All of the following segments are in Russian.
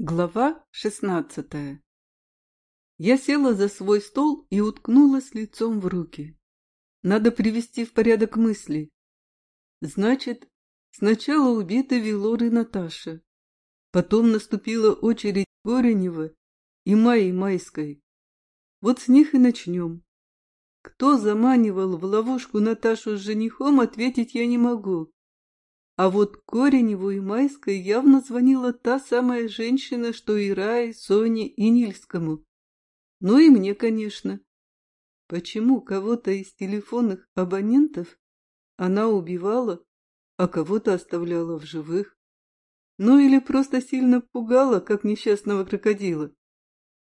Глава шестнадцатая Я села за свой стол и уткнулась лицом в руки. Надо привести в порядок мысли. Значит, сначала убиты Вилор и Наташа. Потом наступила очередь Коренева и Майи Майской. Вот с них и начнем. Кто заманивал в ловушку Наташу с женихом, ответить я не могу. А вот Кореневу и Майской явно звонила та самая женщина, что и Рае, Соне и Нильскому. Ну и мне, конечно. Почему кого-то из телефонных абонентов она убивала, а кого-то оставляла в живых? Ну или просто сильно пугала, как несчастного крокодила?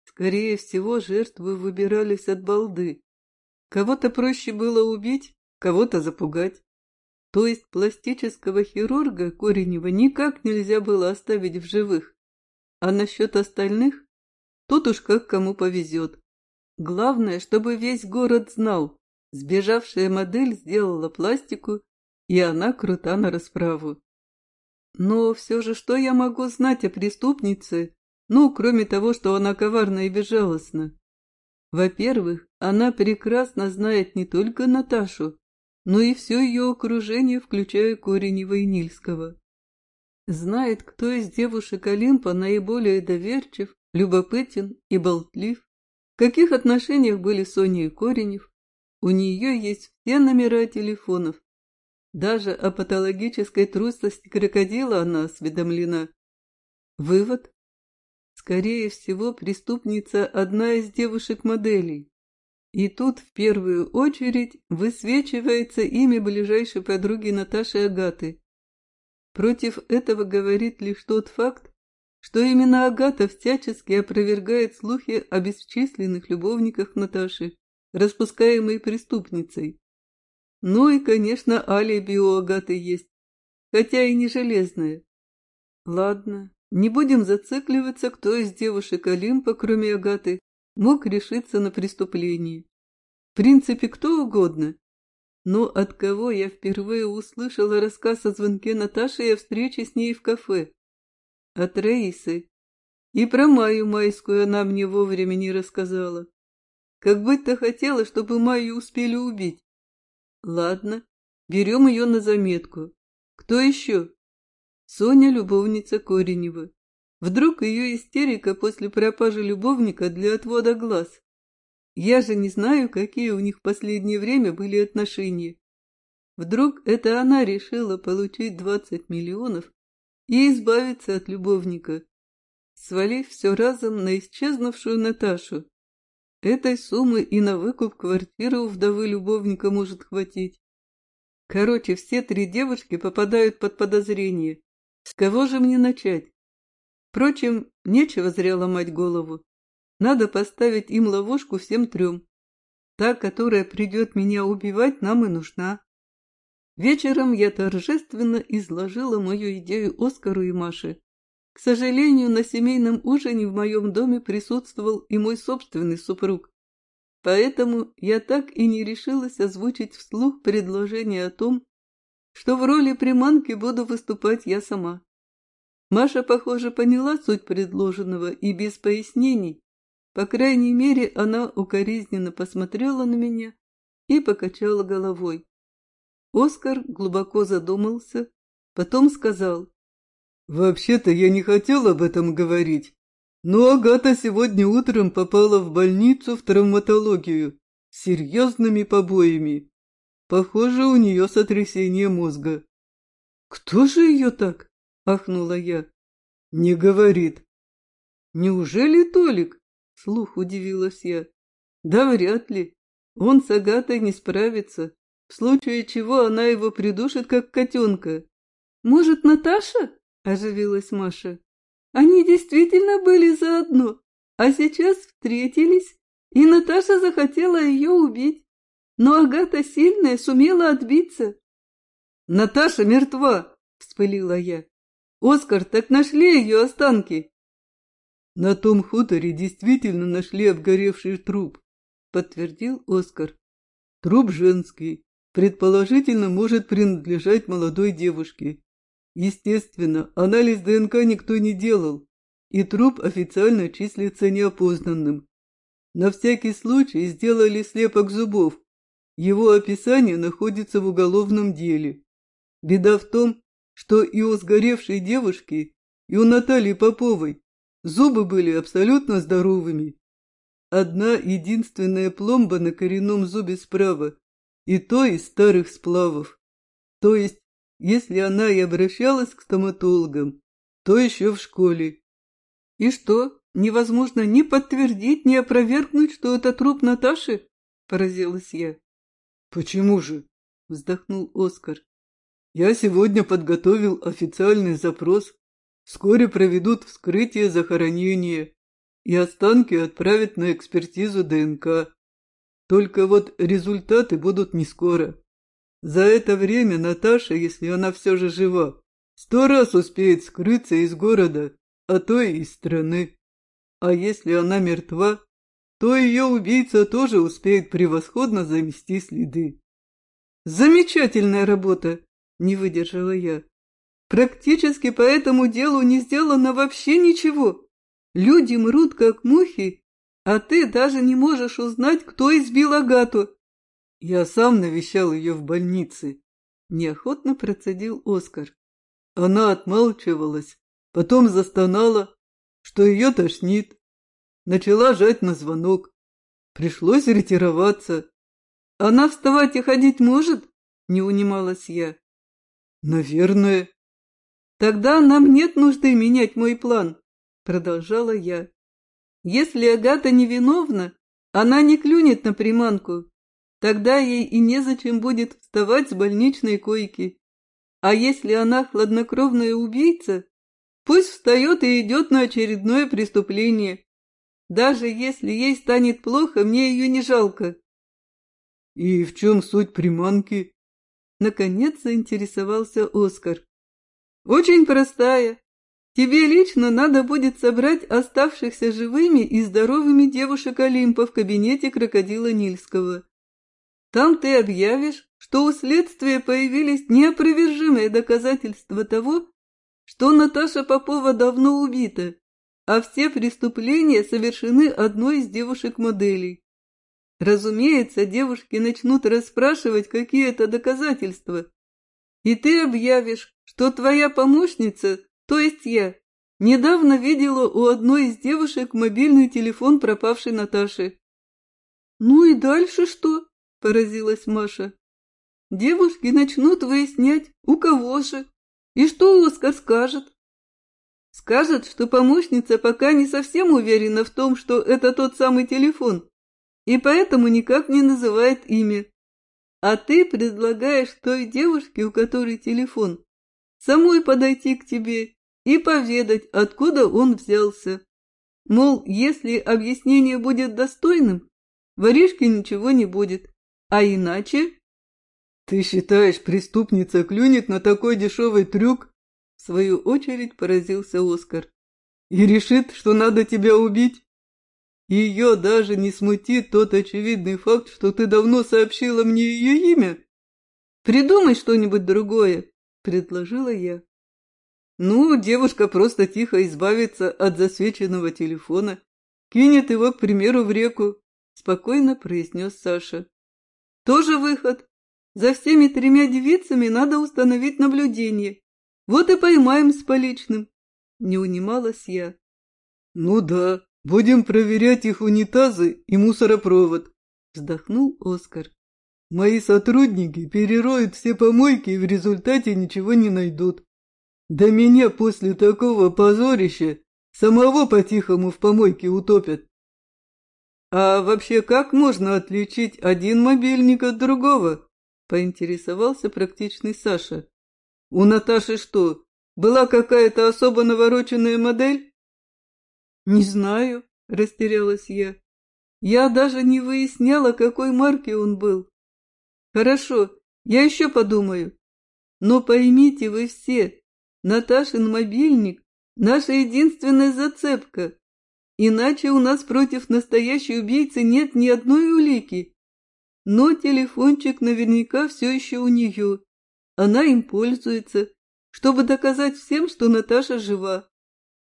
Скорее всего, жертвы выбирались от балды. Кого-то проще было убить, кого-то запугать. То есть пластического хирурга Коренева никак нельзя было оставить в живых. А насчет остальных? Тут уж как кому повезет. Главное, чтобы весь город знал. Сбежавшая модель сделала пластику, и она крута на расправу. Но все же что я могу знать о преступнице, ну, кроме того, что она коварна и безжалостна? Во-первых, она прекрасно знает не только Наташу, но и все ее окружение, включая Коренева и Нильского. Знает, кто из девушек Олимпа наиболее доверчив, любопытен и болтлив, в каких отношениях были Соня и Коренев. У нее есть все номера телефонов. Даже о патологической трусости крокодила она осведомлена. Вывод? Скорее всего, преступница одна из девушек-моделей. И тут в первую очередь высвечивается имя ближайшей подруги Наташи Агаты. Против этого говорит лишь тот факт, что именно Агата всячески опровергает слухи о бесчисленных любовниках Наташи, распускаемые преступницей. Ну и, конечно, алиби у Агаты есть, хотя и не железное. Ладно, не будем зацикливаться, кто из девушек Олимпа, кроме Агаты, мог решиться на преступление. В принципе, кто угодно. Но от кого я впервые услышала рассказ о звонке Наташи и о встрече с ней в кафе? От Раисы. И про Майю Майскую она мне вовремя не рассказала. Как быть-то хотела, чтобы Майю успели убить. Ладно, берем ее на заметку. Кто еще? Соня, любовница Коренева. Вдруг ее истерика после пропажи любовника для отвода глаз. Я же не знаю, какие у них в последнее время были отношения. Вдруг это она решила получить двадцать миллионов и избавиться от любовника, свалив все разом на исчезнувшую Наташу. Этой суммы и на выкуп квартиры у вдовы любовника может хватить. Короче, все три девушки попадают под подозрение. С кого же мне начать? Впрочем, нечего зря ломать голову. Надо поставить им ловушку всем трем. Та, которая придет меня убивать, нам и нужна. Вечером я торжественно изложила мою идею Оскару и Маше. К сожалению, на семейном ужине в моем доме присутствовал и мой собственный супруг. Поэтому я так и не решилась озвучить вслух предложение о том, что в роли приманки буду выступать я сама. Маша, похоже, поняла суть предложенного и без пояснений. По крайней мере, она укоризненно посмотрела на меня и покачала головой. Оскар глубоко задумался, потом сказал. «Вообще-то я не хотел об этом говорить, но Агата сегодня утром попала в больницу в травматологию с серьезными побоями. Похоже, у нее сотрясение мозга». «Кто же ее так?» Ахнула я. Не говорит. Неужели Толик? Слух удивилась я. Да вряд ли. Он с Агатой не справится, в случае чего она его придушит, как котенка. Может, Наташа? Оживилась Маша. Они действительно были заодно, а сейчас встретились, и Наташа захотела ее убить. Но Агата сильная, сумела отбиться. «Наташа мертва!» — вспылила я. Оскар, так нашли ее останки?» «На том хуторе действительно нашли обгоревший труп», — подтвердил Оскар. «Труп женский, предположительно может принадлежать молодой девушке. Естественно, анализ ДНК никто не делал, и труп официально числится неопознанным. На всякий случай сделали слепок зубов. Его описание находится в уголовном деле. Беда в том, что и у сгоревшей девушки, и у Натальи Поповой зубы были абсолютно здоровыми. Одна единственная пломба на коренном зубе справа, и то из старых сплавов. То есть, если она и обращалась к стоматологам, то еще в школе. И что, невозможно ни подтвердить, ни опровергнуть, что это труп Наташи? Поразилась я. Почему же? Вздохнул Оскар. Я сегодня подготовил официальный запрос. Вскоре проведут вскрытие захоронения и останки отправят на экспертизу ДНК. Только вот результаты будут не скоро. За это время Наташа, если она все же жива, сто раз успеет скрыться из города, а то и из страны. А если она мертва, то ее убийца тоже успеет превосходно замести следы. Замечательная работа, не выдержала я. Практически по этому делу не сделано вообще ничего. Люди мрут, как мухи, а ты даже не можешь узнать, кто избил Агату. Я сам навещал ее в больнице. Неохотно процедил Оскар. Она отмалчивалась, потом застонала, что ее тошнит. Начала жать на звонок. Пришлось ретироваться. Она вставать и ходить может? Не унималась я. Наверное. Тогда нам нет нужды менять мой план, продолжала я. Если Агата невиновна, она не клюнет на приманку. Тогда ей и незачем будет вставать с больничной койки. А если она хладнокровная убийца, пусть встает и идет на очередное преступление. Даже если ей станет плохо, мне ее не жалко. И в чем суть приманки? Наконец заинтересовался Оскар. Очень простая. Тебе лично надо будет собрать оставшихся живыми и здоровыми девушек Олимпа в кабинете крокодила Нильского. Там ты объявишь, что у следствия появились неопровержимые доказательства того, что Наташа Попова давно убита, а все преступления совершены одной из девушек-моделей. Разумеется, девушки начнут расспрашивать, какие это доказательства. И ты объявишь, что твоя помощница, то есть я, недавно видела у одной из девушек мобильный телефон пропавшей Наташи. Ну и дальше что? – поразилась Маша. «Девушки начнут выяснять, у кого же, и что Оскар скажет. Скажет, что помощница пока не совсем уверена в том, что это тот самый телефон, и поэтому никак не называет имя. А ты предлагаешь той девушке, у которой телефон, самой подойти к тебе и поведать, откуда он взялся. Мол, если объяснение будет достойным, воришке ничего не будет, а иначе? Ты считаешь, преступница клюнет на такой дешевый трюк? В свою очередь поразился Оскар. И решит, что надо тебя убить? Ее даже не смутит тот очевидный факт, что ты давно сообщила мне ее имя. Придумай что-нибудь другое, предложила я. Ну, девушка просто тихо избавится от засвеченного телефона, кинет его, к примеру, в реку, спокойно произнес Саша. Тоже выход. За всеми тремя девицами надо установить наблюдение. Вот и поймаем с поличным. Не унималась я. Ну да, будем проверять их унитазы и мусоропровод. Вздохнул Оскар. Мои сотрудники перероют все помойки и в результате ничего не найдут. Да меня после такого позорища самого по-тихому в помойке утопят. «А вообще как можно отличить один мобильник от другого?» – поинтересовался практичный Саша. «У Наташи что, была какая-то особо навороченная модель?» «Не знаю», – растерялась я. «Я даже не выясняла, какой марки он был». «Хорошо, я еще подумаю. Но поймите вы все, Наташин мобильник – наша единственная зацепка. Иначе у нас против настоящей убийцы нет ни одной улики. Но телефончик наверняка все еще у нее. Она им пользуется, чтобы доказать всем, что Наташа жива.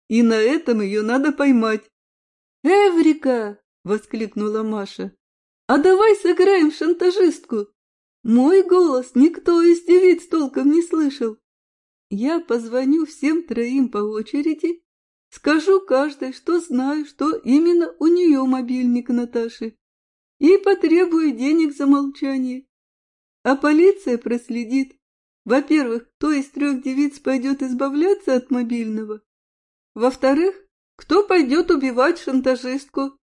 И на этом ее надо поймать. «Эврика!» — воскликнула Маша. «А давай сыграем шантажистку. Мой голос никто из девиц толком не слышал. Я позвоню всем троим по очереди, скажу каждой, что знаю, что именно у нее мобильник Наташи, и потребую денег за молчание. А полиция проследит, во-первых, кто из трех девиц пойдет избавляться от мобильного, во-вторых, кто пойдет убивать шантажистку,